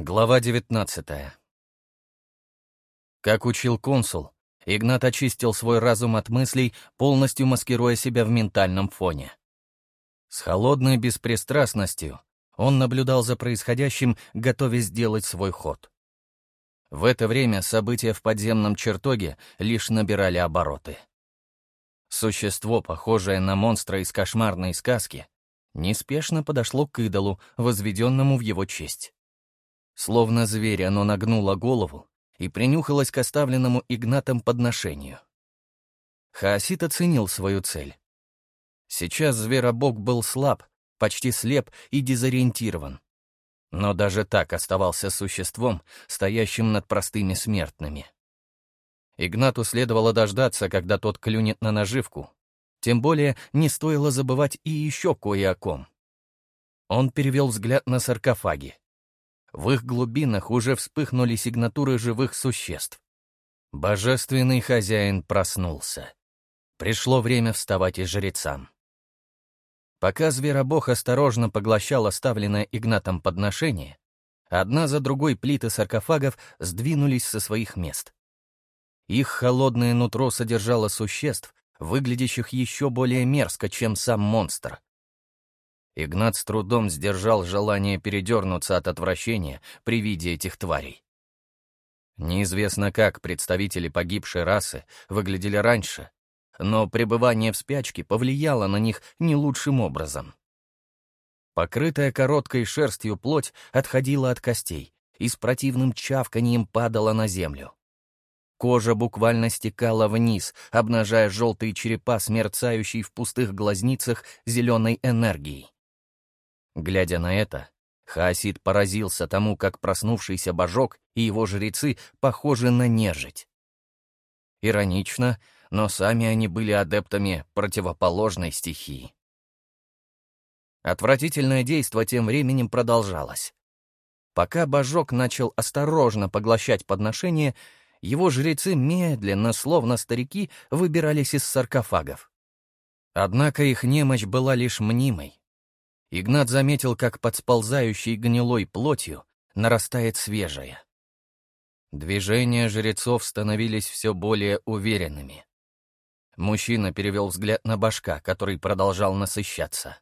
Глава 19 Как учил консул, Игнат очистил свой разум от мыслей, полностью маскируя себя в ментальном фоне. С холодной беспристрастностью он наблюдал за происходящим, готовясь сделать свой ход. В это время события в подземном чертоге лишь набирали обороты. Существо, похожее на монстра из кошмарной сказки, неспешно подошло к идолу, возведенному в его честь. Словно зверь, оно нагнуло голову и принюхалось к оставленному Игнатом подношению. Хаосит оценил свою цель. Сейчас зверобог был слаб, почти слеп и дезориентирован. Но даже так оставался существом, стоящим над простыми смертными. Игнату следовало дождаться, когда тот клюнет на наживку. Тем более не стоило забывать и еще кое о ком. Он перевел взгляд на саркофаги. В их глубинах уже вспыхнули сигнатуры живых существ. Божественный хозяин проснулся. Пришло время вставать и жрецам. Пока зверобог осторожно поглощал оставленное Игнатом подношение, одна за другой плиты саркофагов сдвинулись со своих мест. Их холодное нутро содержало существ, выглядящих еще более мерзко, чем сам монстр. Игнат с трудом сдержал желание передернуться от отвращения при виде этих тварей. Неизвестно, как представители погибшей расы выглядели раньше, но пребывание в спячке повлияло на них не лучшим образом. Покрытая короткой шерстью плоть отходила от костей и с противным чавканием падала на землю. Кожа буквально стекала вниз, обнажая желтые черепа с мерцающей в пустых глазницах зеленой энергией. Глядя на это, Хаосид поразился тому, как проснувшийся божок и его жрецы похожи на нежить. Иронично, но сами они были адептами противоположной стихии. Отвратительное действо тем временем продолжалось. Пока божок начал осторожно поглощать подношение, его жрецы медленно, словно старики, выбирались из саркофагов. Однако их немощь была лишь мнимой. Игнат заметил, как под сползающей гнилой плотью нарастает свежая. Движения жрецов становились все более уверенными. Мужчина перевел взгляд на башка, который продолжал насыщаться.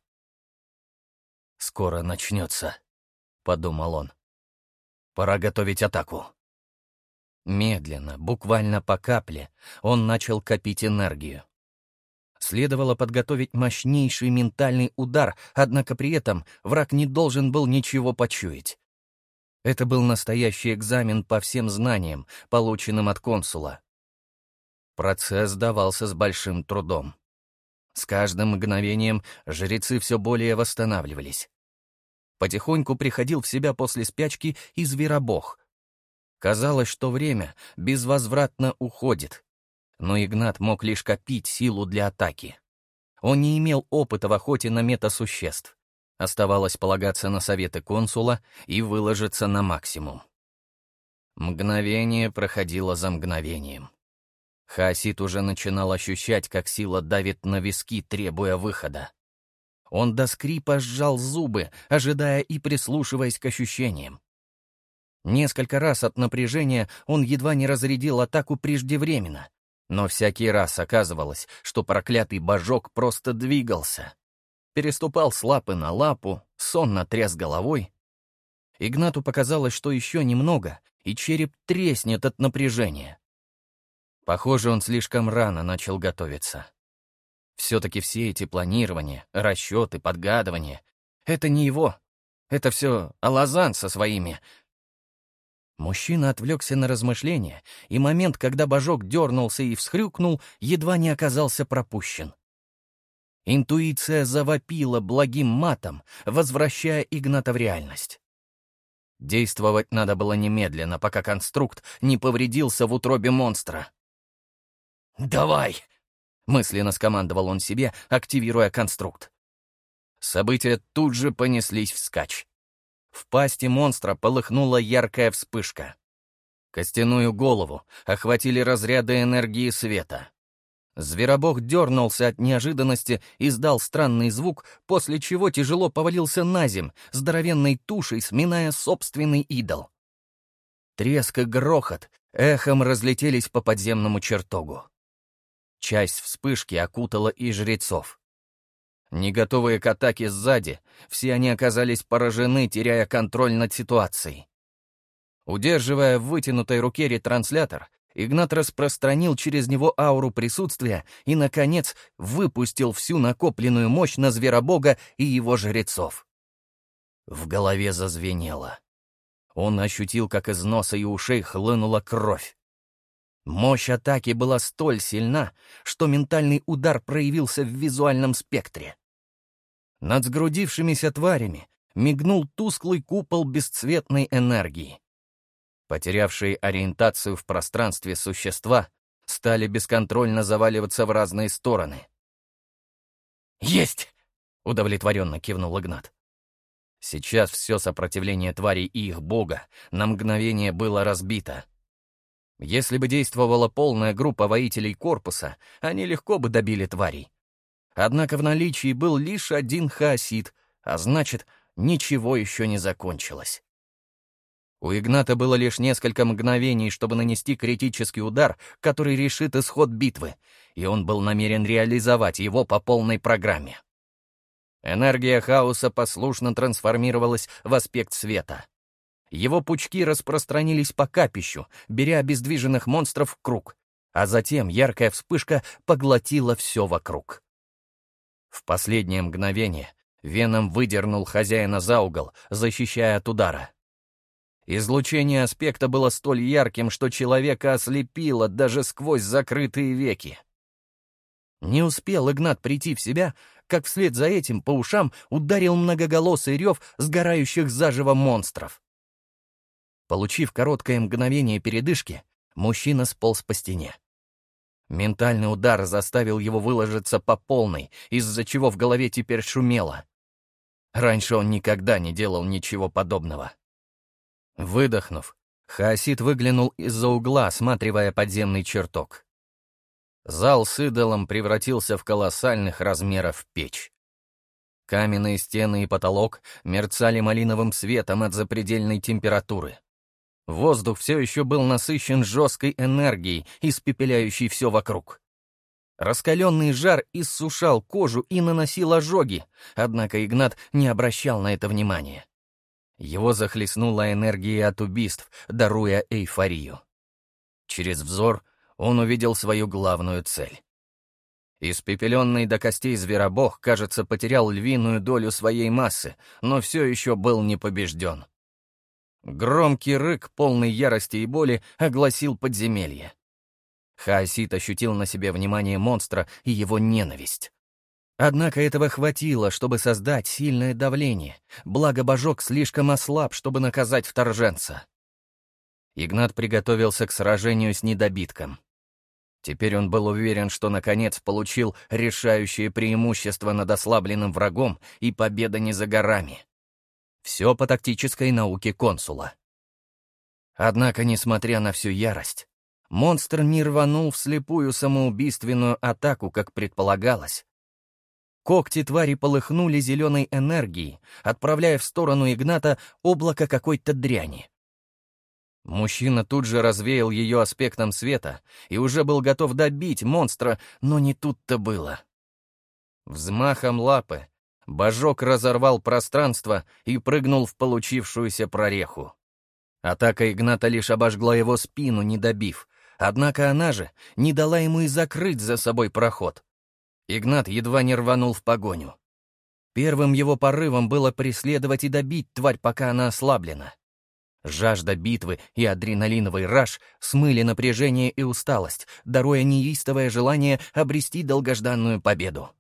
«Скоро начнется», — подумал он. «Пора готовить атаку». Медленно, буквально по капле, он начал копить энергию. Следовало подготовить мощнейший ментальный удар, однако при этом враг не должен был ничего почуять. Это был настоящий экзамен по всем знаниям, полученным от консула. Процесс давался с большим трудом. С каждым мгновением жрецы все более восстанавливались. Потихоньку приходил в себя после спячки и зверобог. Казалось, что время безвозвратно уходит, но Игнат мог лишь копить силу для атаки. Он не имел опыта в охоте на метасуществ. Оставалось полагаться на советы консула и выложиться на максимум. Мгновение проходило за мгновением. Хасид уже начинал ощущать, как сила давит на виски, требуя выхода. Он до скрипа сжал зубы, ожидая и прислушиваясь к ощущениям. Несколько раз от напряжения он едва не разрядил атаку преждевременно, но всякий раз оказывалось, что проклятый божок просто двигался. Переступал с лапы на лапу, сонно тряс головой. Игнату показалось, что еще немного, и череп треснет от напряжения. Похоже, он слишком рано начал готовиться. Все-таки все эти планирования, расчеты, подгадывания — это не его. Это все Алазан со своими Мужчина отвлекся на размышления, и момент, когда божок дернулся и всхрюкнул, едва не оказался пропущен. Интуиция завопила благим матом, возвращая Игната в реальность. Действовать надо было немедленно, пока конструкт не повредился в утробе монстра. «Давай!» — мысленно скомандовал он себе, активируя конструкт. События тут же понеслись вскачь. В пасти монстра полыхнула яркая вспышка. Костяную голову охватили разряды энергии света. Зверобог дернулся от неожиданности, издал странный звук, после чего тяжело повалился на земь, здоровенной тушей сминая собственный идол. Треск и грохот эхом разлетелись по подземному чертогу. Часть вспышки окутала и жрецов. Не готовые к атаке сзади, все они оказались поражены, теряя контроль над ситуацией. Удерживая в вытянутой руке ретранслятор, Игнат распространил через него ауру присутствия и, наконец, выпустил всю накопленную мощь на Зверобога и его жрецов. В голове зазвенело. Он ощутил, как из носа и ушей хлынула кровь. Мощь атаки была столь сильна, что ментальный удар проявился в визуальном спектре. Над сгрудившимися тварями мигнул тусклый купол бесцветной энергии. Потерявшие ориентацию в пространстве существа стали бесконтрольно заваливаться в разные стороны. «Есть!» — удовлетворенно кивнул Игнат. Сейчас все сопротивление тварей и их бога на мгновение было разбито. Если бы действовала полная группа воителей корпуса, они легко бы добили тварей. Однако в наличии был лишь один хаосит, а значит, ничего еще не закончилось. У Игната было лишь несколько мгновений, чтобы нанести критический удар, который решит исход битвы, и он был намерен реализовать его по полной программе. Энергия хаоса послушно трансформировалась в аспект света. Его пучки распространились по капищу, беря обездвиженных монстров в круг, а затем яркая вспышка поглотила все вокруг. В последнее мгновение Веном выдернул хозяина за угол, защищая от удара. Излучение аспекта было столь ярким, что человека ослепило даже сквозь закрытые веки. Не успел Игнат прийти в себя, как вслед за этим по ушам ударил многоголосый рев сгорающих заживо монстров. Получив короткое мгновение передышки, мужчина сполз по стене. Ментальный удар заставил его выложиться по полной, из-за чего в голове теперь шумело. Раньше он никогда не делал ничего подобного. Выдохнув, Хаосит выглянул из-за угла, осматривая подземный чертог. Зал с идолом превратился в колоссальных размеров печь. Каменные стены и потолок мерцали малиновым светом от запредельной температуры. Воздух все еще был насыщен жесткой энергией, испепеляющей все вокруг. Раскаленный жар иссушал кожу и наносил ожоги, однако Игнат не обращал на это внимания. Его захлестнула энергия от убийств, даруя эйфорию. Через взор он увидел свою главную цель. Испепеленный до костей зверобог, кажется, потерял львиную долю своей массы, но все еще был не побежден. Громкий рык, полный ярости и боли, огласил подземелье. Хаосит ощутил на себе внимание монстра и его ненависть. Однако этого хватило, чтобы создать сильное давление, благо божок слишком ослаб, чтобы наказать вторженца. Игнат приготовился к сражению с недобитком. Теперь он был уверен, что наконец получил решающее преимущество над ослабленным врагом, и победа не за горами. Все по тактической науке консула. Однако, несмотря на всю ярость, монстр не рванул вслепую самоубийственную атаку, как предполагалось, Когти твари полыхнули зеленой энергией, отправляя в сторону Игната облако какой-то дряни. Мужчина тут же развеял ее аспектом света и уже был готов добить монстра, но не тут-то было. Взмахом лапы божок разорвал пространство и прыгнул в получившуюся прореху. Атака Игната лишь обожгла его спину, не добив, однако она же не дала ему и закрыть за собой проход. Игнат едва не рванул в погоню. Первым его порывом было преследовать и добить тварь, пока она ослаблена. Жажда битвы и адреналиновый раж смыли напряжение и усталость, даруя неистовое желание обрести долгожданную победу.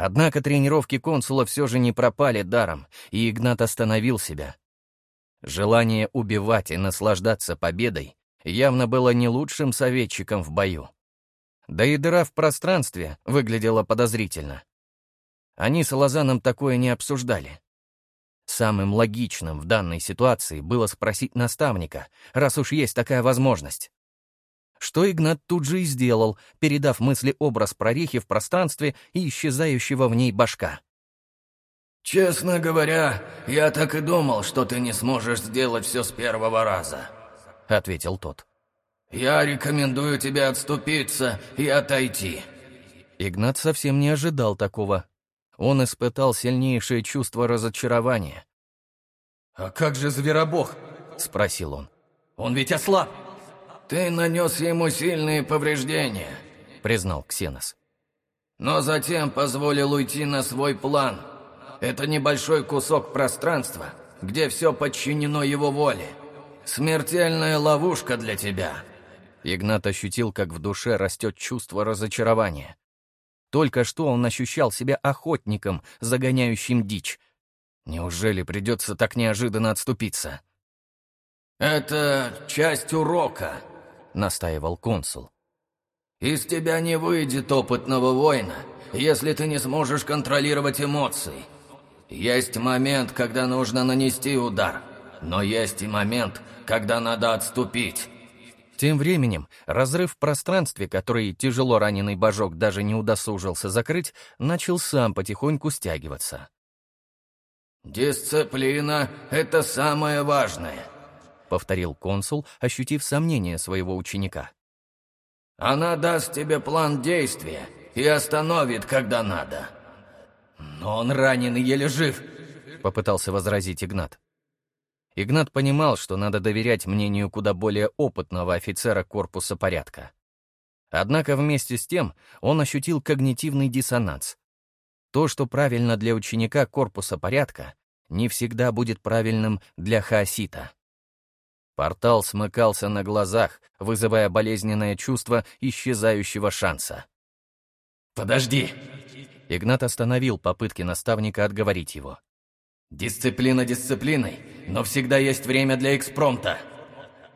Однако тренировки консула все же не пропали даром, и Игнат остановил себя. Желание убивать и наслаждаться победой явно было не лучшим советчиком в бою. Да и дыра в пространстве выглядела подозрительно. Они с Лозаном такое не обсуждали. Самым логичным в данной ситуации было спросить наставника, раз уж есть такая возможность. Что Игнат тут же и сделал, передав мысли образ прорехи в пространстве и исчезающего в ней башка. «Честно говоря, я так и думал, что ты не сможешь сделать все с первого раза», — ответил тот. «Я рекомендую тебе отступиться и отойти». Игнат совсем не ожидал такого. Он испытал сильнейшее чувство разочарования. «А как же Зверобог?» — спросил он. «Он ведь ослаб!» «Ты нанес ему сильные повреждения», — признал Ксенос. «Но затем позволил уйти на свой план. Это небольшой кусок пространства, где все подчинено его воле. Смертельная ловушка для тебя». Игнат ощутил, как в душе растет чувство разочарования. Только что он ощущал себя охотником, загоняющим дичь. Неужели придется так неожиданно отступиться? «Это часть урока», — настаивал консул. «Из тебя не выйдет опытного воина, если ты не сможешь контролировать эмоции. Есть момент, когда нужно нанести удар, но есть и момент, когда надо отступить». Тем временем разрыв в пространстве, который тяжело раненый божок даже не удосужился закрыть, начал сам потихоньку стягиваться. «Дисциплина — это самое важное», — повторил консул, ощутив сомнение своего ученика. «Она даст тебе план действия и остановит, когда надо». «Но он ранен и еле жив», — попытался возразить Игнат. Игнат понимал, что надо доверять мнению куда более опытного офицера корпуса порядка. Однако вместе с тем он ощутил когнитивный диссонанс. То, что правильно для ученика корпуса порядка, не всегда будет правильным для хаосита. Портал смыкался на глазах, вызывая болезненное чувство исчезающего шанса. «Подожди!» Игнат остановил попытки наставника отговорить его. «Дисциплина дисциплиной, но всегда есть время для экспромта».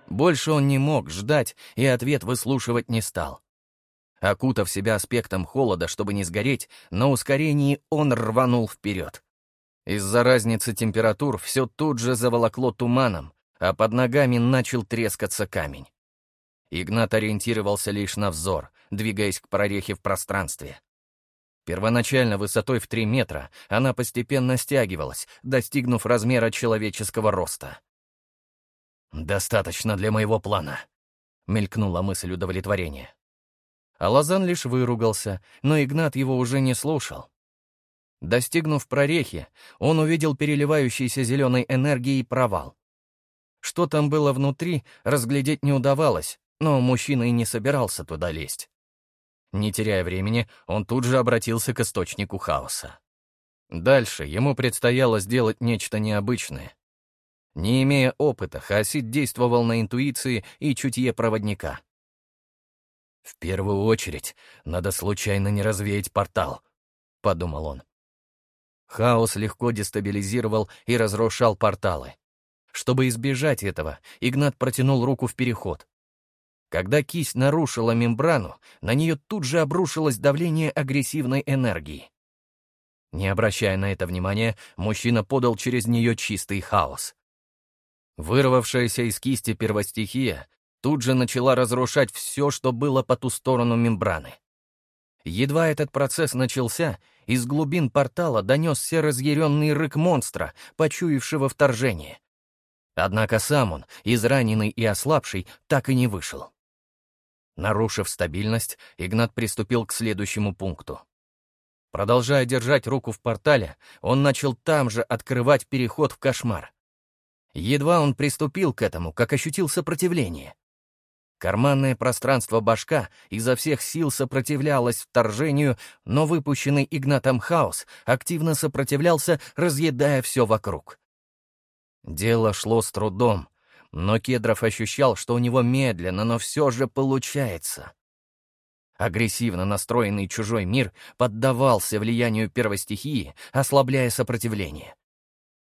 Больше он не мог ждать и ответ выслушивать не стал. Окутав себя аспектом холода, чтобы не сгореть, на ускорении он рванул вперед. Из-за разницы температур все тут же заволокло туманом, а под ногами начал трескаться камень. Игнат ориентировался лишь на взор, двигаясь к прорехе в пространстве. Первоначально высотой в три метра она постепенно стягивалась, достигнув размера человеческого роста. «Достаточно для моего плана», — мелькнула мысль удовлетворения. Алазан лишь выругался, но Игнат его уже не слушал. Достигнув прорехи, он увидел переливающийся зеленой энергией провал. Что там было внутри, разглядеть не удавалось, но мужчина и не собирался туда лезть. Не теряя времени, он тут же обратился к источнику хаоса. Дальше ему предстояло сделать нечто необычное. Не имея опыта, Хасид действовал на интуиции и чутье проводника. «В первую очередь, надо случайно не развеять портал», — подумал он. Хаос легко дестабилизировал и разрушал порталы. Чтобы избежать этого, Игнат протянул руку в переход. Когда кисть нарушила мембрану, на нее тут же обрушилось давление агрессивной энергии. Не обращая на это внимания, мужчина подал через нее чистый хаос. Вырвавшаяся из кисти первостихия тут же начала разрушать все, что было по ту сторону мембраны. Едва этот процесс начался, из глубин портала донесся разъяренный рык монстра, почуявшего вторжение. Однако сам он, израненный и ослабший, так и не вышел. Нарушив стабильность, Игнат приступил к следующему пункту. Продолжая держать руку в портале, он начал там же открывать переход в кошмар. Едва он приступил к этому, как ощутил сопротивление. Карманное пространство башка изо всех сил сопротивлялось вторжению, но выпущенный Игнатом хаос активно сопротивлялся, разъедая все вокруг. Дело шло с трудом, но Кедров ощущал, что у него медленно, но все же получается. Агрессивно настроенный чужой мир поддавался влиянию первой стихии, ослабляя сопротивление.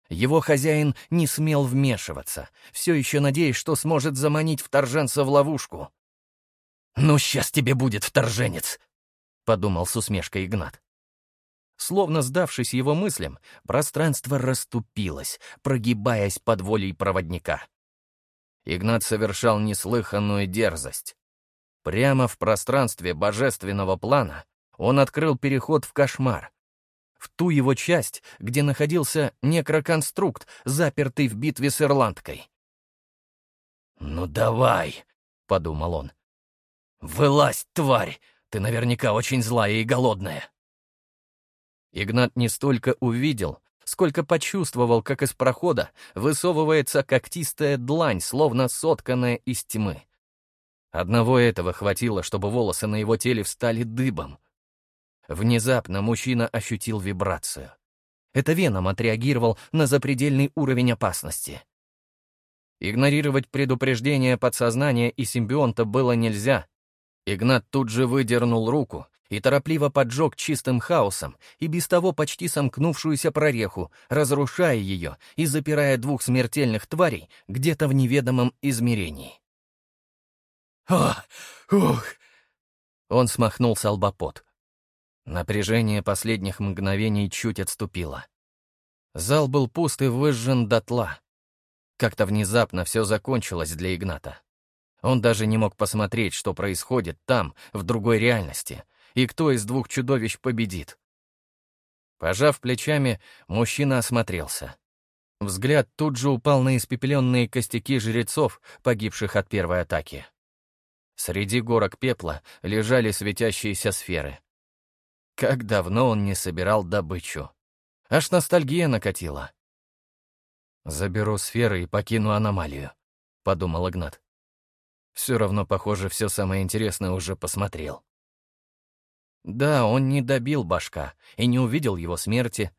Его хозяин не смел вмешиваться, все еще надеясь, что сможет заманить вторженца в ловушку. «Ну, сейчас тебе будет вторженец!» — подумал с усмешкой Игнат. Словно сдавшись его мыслям, пространство расступилось, прогибаясь под волей проводника. Игнат совершал неслыханную дерзость. Прямо в пространстве божественного плана он открыл переход в кошмар. В ту его часть, где находился некроконструкт, запертый в битве с Ирландкой. «Ну давай!» — подумал он. «Вылазь, тварь! Ты наверняка очень злая и голодная!» Игнат не столько увидел, сколько почувствовал, как из прохода высовывается когтистая длань, словно сотканная из тьмы. Одного этого хватило, чтобы волосы на его теле встали дыбом. Внезапно мужчина ощутил вибрацию. Это Веном отреагировал на запредельный уровень опасности. Игнорировать предупреждение подсознания и симбионта было нельзя. Игнат тут же выдернул руку и торопливо поджег чистым хаосом и без того почти сомкнувшуюся прореху, разрушая ее и запирая двух смертельных тварей где-то в неведомом измерении. «О, ух!» Он смахнул с лбопот. Напряжение последних мгновений чуть отступило. Зал был пуст и выжжен дотла. Как-то внезапно все закончилось для Игната. Он даже не мог посмотреть, что происходит там, в другой реальности, и кто из двух чудовищ победит. Пожав плечами, мужчина осмотрелся. Взгляд тут же упал на испепеленные костяки жрецов, погибших от первой атаки. Среди горок пепла лежали светящиеся сферы. Как давно он не собирал добычу. Аж ностальгия накатила. «Заберу сферы и покину аномалию», — подумал Игнат. Все равно, похоже, все самое интересное уже посмотрел. Да, он не добил башка и не увидел его смерти,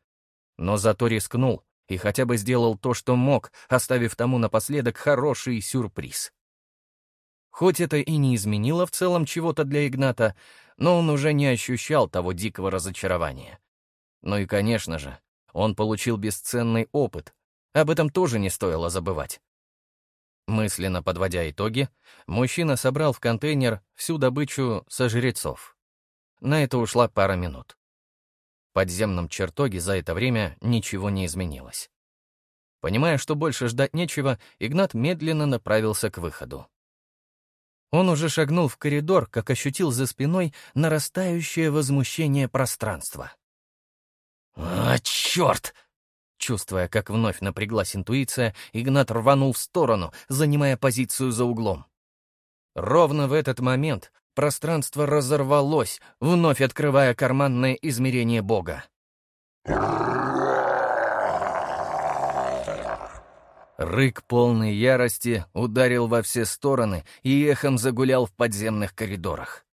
но зато рискнул и хотя бы сделал то, что мог, оставив тому напоследок хороший сюрприз. Хоть это и не изменило в целом чего-то для Игната, но он уже не ощущал того дикого разочарования. Ну и, конечно же, он получил бесценный опыт. Об этом тоже не стоило забывать. Мысленно подводя итоги, мужчина собрал в контейнер всю добычу со жрецов. На это ушла пара минут. В подземном чертоге за это время ничего не изменилось. Понимая, что больше ждать нечего, Игнат медленно направился к выходу. Он уже шагнул в коридор, как ощутил за спиной нарастающее возмущение пространства. «А, черт!» Чувствуя, как вновь напряглась интуиция, Игнат рванул в сторону, занимая позицию за углом. Ровно в этот момент пространство разорвалось, вновь открывая карманное измерение Бога. Рык полной ярости ударил во все стороны и эхом загулял в подземных коридорах.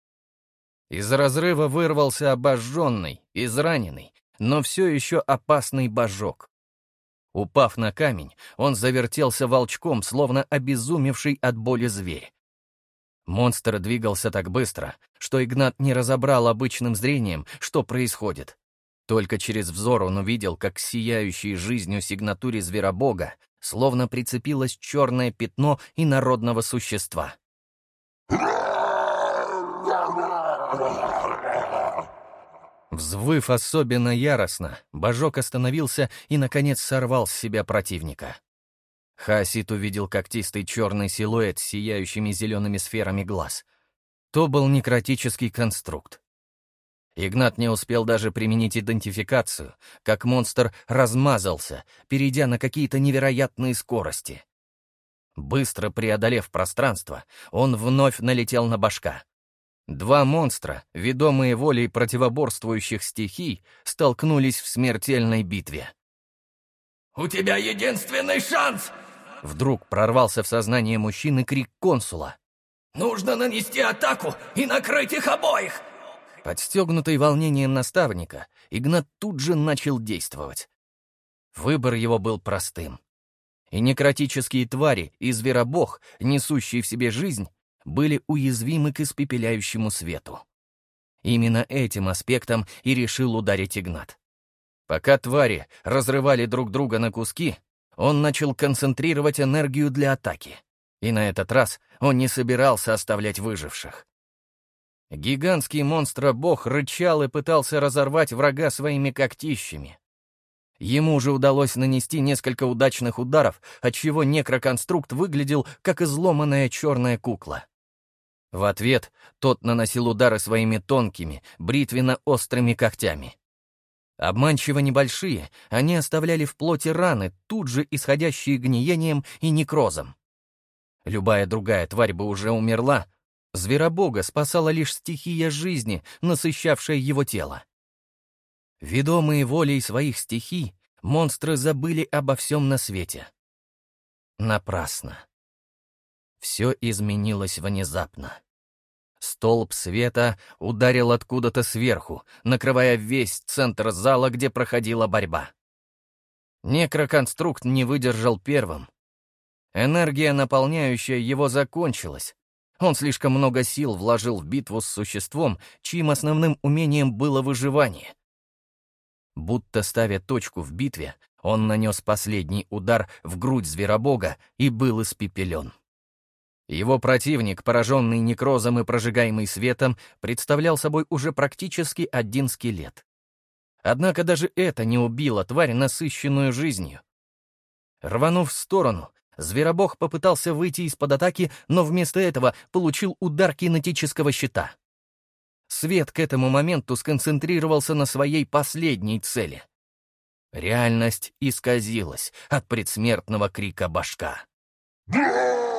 Из разрыва вырвался обожженный, израненный, но все еще опасный божок. Упав на камень, он завертелся волчком, словно обезумевший от боли зверь. Монстр двигался так быстро, что Игнат не разобрал обычным зрением, что происходит. Только через взор он увидел, как к сияющей жизнью сигнатуре зверобога словно прицепилось черное пятно инородного существа. Взвыв особенно яростно, Божок остановился и, наконец, сорвал с себя противника. Хасит увидел когтистый черный силуэт с сияющими зелеными сферами глаз. То был некротический конструкт. Игнат не успел даже применить идентификацию, как монстр размазался, перейдя на какие-то невероятные скорости. Быстро преодолев пространство, он вновь налетел на башка. Два монстра, ведомые волей противоборствующих стихий, столкнулись в смертельной битве. «У тебя единственный шанс!» Вдруг прорвался в сознание мужчины крик консула. «Нужно нанести атаку и накрыть их обоих! Подстегнутый волнением наставника, Игнат тут же начал действовать. Выбор его был простым. И некротические твари и зверобог, несущие в себе жизнь, были уязвимы к испепеляющему свету. Именно этим аспектом и решил ударить Игнат. Пока твари разрывали друг друга на куски, он начал концентрировать энергию для атаки. И на этот раз он не собирался оставлять выживших. Гигантский монстр-бог рычал и пытался разорвать врага своими когтищами. Ему же удалось нанести несколько удачных ударов, отчего некроконструкт выглядел как изломанная черная кукла. В ответ тот наносил удары своими тонкими, бритвенно-острыми когтями. Обманчиво небольшие, они оставляли в плоти раны, тут же исходящие гниением и некрозом. Любая другая тварь бы уже умерла, зверобога спасала лишь стихия жизни, насыщавшая его тело. Ведомые волей своих стихий, монстры забыли обо всем на свете. Напрасно. Все изменилось внезапно. Столб света ударил откуда-то сверху, накрывая весь центр зала, где проходила борьба. Некроконструкт не выдержал первым. Энергия, наполняющая его, закончилась. Он слишком много сил вложил в битву с существом, чьим основным умением было выживание. Будто ставя точку в битве, он нанес последний удар в грудь зверобога и был испепелен. Его противник, пораженный некрозом и прожигаемый светом, представлял собой уже практически один скелет. Однако даже это не убило тварь, насыщенную жизнью. Рванув в сторону, зверобог попытался выйти из-под атаки, но вместо этого получил удар кинетического щита. Свет к этому моменту сконцентрировался на своей последней цели. Реальность исказилась от предсмертного крика башка. «Бля!»